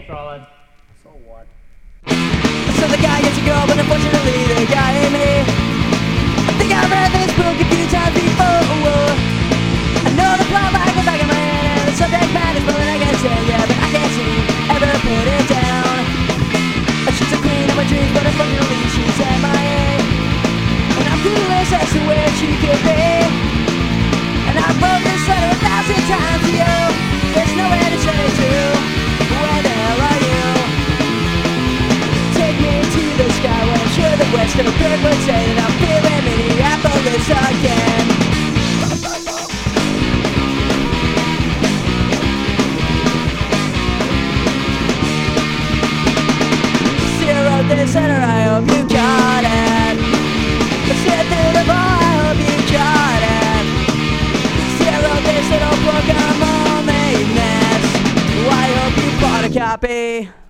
Thanks, Roland. So what? So the guy gets a girl, but unfortunately the guy ain't me. I think I've read this book a few times before. I know the plot like the back of my hand, and the subject matter is more than I can say, yeah, but I can't seem ever put it down. She's a queen of my dreams, but unfortunately she's at my. And I'm clueless as to where she could be. And I've wrote this letter a thousand times. I'm sure the western bird would I'm feeling Minneapolis again. Zero this letter, I hope you got it. Sit through the bar, I hope you got it. Zero this little book, I'm all. Oh, I hope you bought a copy.